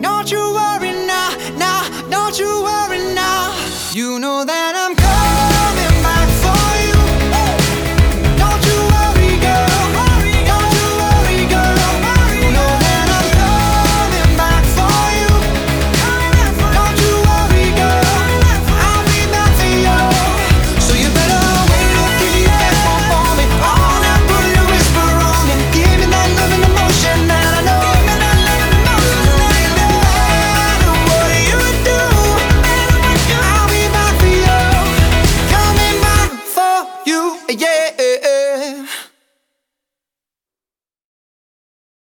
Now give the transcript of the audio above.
Don't you worry now, now, don't you worry now. You know that.